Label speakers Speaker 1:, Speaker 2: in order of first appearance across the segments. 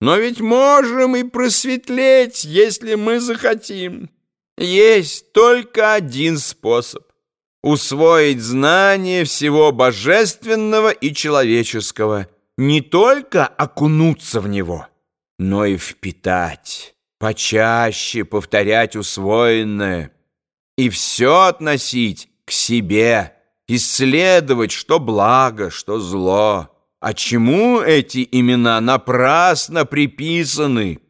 Speaker 1: Но ведь можем и просветлеть, если мы захотим. Есть только один способ — усвоить знание всего божественного и человеческого, не только окунуться в него, но и впитать, почаще повторять усвоенное и все относить к себе, исследовать, что благо, что зло. А чему эти имена напрасно приписаны?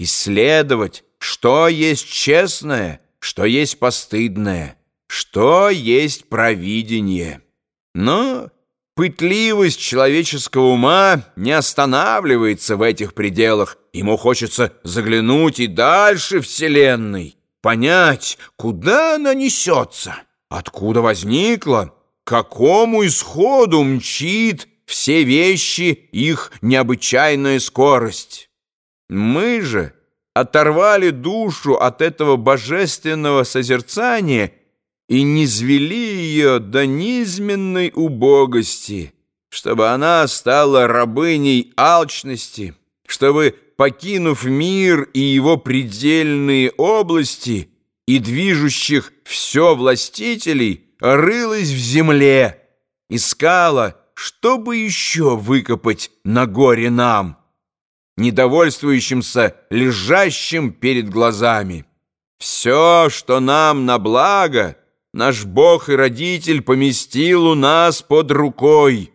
Speaker 1: Исследовать, что есть честное, что есть постыдное, что есть провидение. Но пытливость человеческого ума не останавливается в этих пределах. Ему хочется заглянуть и дальше Вселенной, понять, куда она несется, откуда возникла, к какому исходу мчит, все вещи их необычайная скорость. Мы же оторвали душу от этого божественного созерцания и низвели ее до низменной убогости, чтобы она стала рабыней алчности, чтобы, покинув мир и его предельные области и движущих все властителей, рылась в земле, искала, что бы еще выкопать на горе нам, недовольствующимся лежащим перед глазами? Все, что нам на благо, наш Бог и Родитель поместил у нас под рукой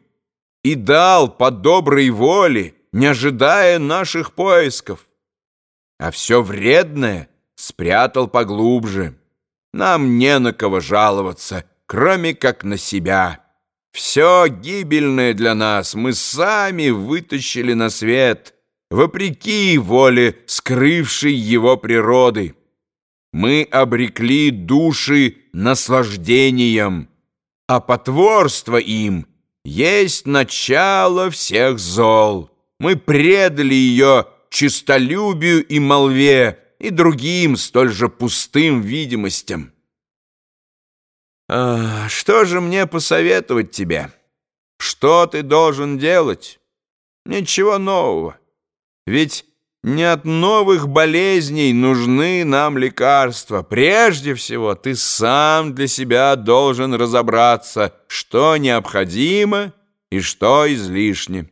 Speaker 1: и дал по доброй воле, не ожидая наших поисков. А все вредное спрятал поглубже. Нам не на кого жаловаться, кроме как на себя». Все гибельное для нас мы сами вытащили на свет, вопреки воле скрывшей его природы. Мы обрекли души наслаждением, а потворство им есть начало всех зол. Мы предали ее чистолюбию и молве и другим столь же пустым видимостям. Что же мне посоветовать тебе? Что ты должен делать? Ничего нового. Ведь не от новых болезней нужны нам лекарства. Прежде всего, ты сам для себя должен разобраться, что необходимо и что излишне.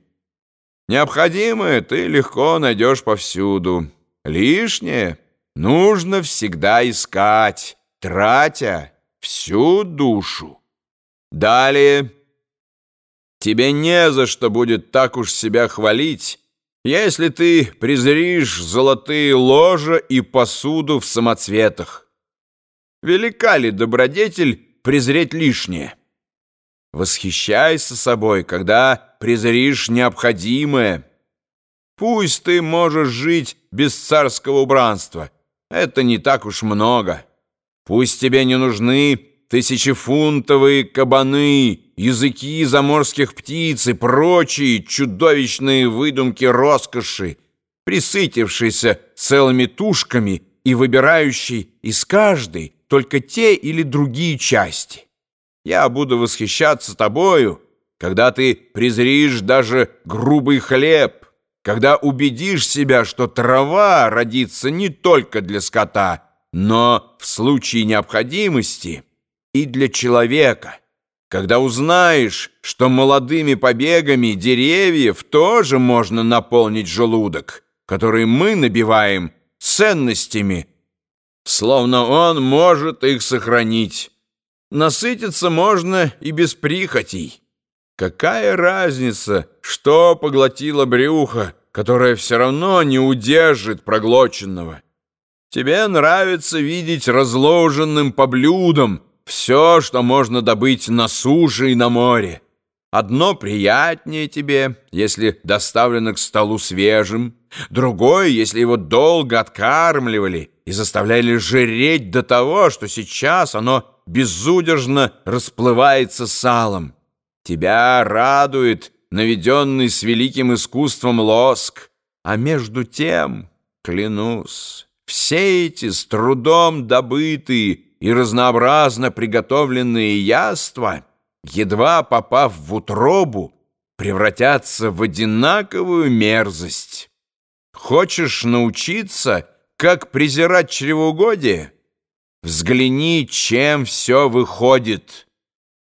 Speaker 1: Необходимое ты легко найдешь повсюду. Лишнее нужно всегда искать, тратя всю душу. Далее, тебе не за что будет так уж себя хвалить, если ты презришь золотые ложа и посуду в самоцветах. Велика ли добродетель презреть лишнее? Восхищайся собой, когда презришь необходимое. Пусть ты можешь жить без царского убранства. Это не так уж много. Пусть тебе не нужны тысячефунтовые кабаны, языки заморских птиц и прочие чудовищные выдумки роскоши, присытившийся целыми тушками и выбирающий из каждой только те или другие части. Я буду восхищаться тобою, когда ты презришь даже грубый хлеб, когда убедишь себя, что трава родится не только для скота, но в случае необходимости и для человека. Когда узнаешь, что молодыми побегами деревьев тоже можно наполнить желудок, который мы набиваем ценностями, словно он может их сохранить. Насытиться можно и без прихотей. Какая разница, что поглотило брюхо, которое все равно не удержит проглоченного? Тебе нравится видеть разложенным по блюдам все, что можно добыть на суше и на море. Одно приятнее тебе, если доставлено к столу свежим, другое, если его долго откармливали и заставляли жреть до того, что сейчас оно безудержно расплывается салом. Тебя радует наведенный с великим искусством лоск, а между тем, клянусь, все эти с трудом добытые и разнообразно приготовленные яства, едва попав в утробу, превратятся в одинаковую мерзость. Хочешь научиться, как презирать чревоугодие? Взгляни, чем все выходит».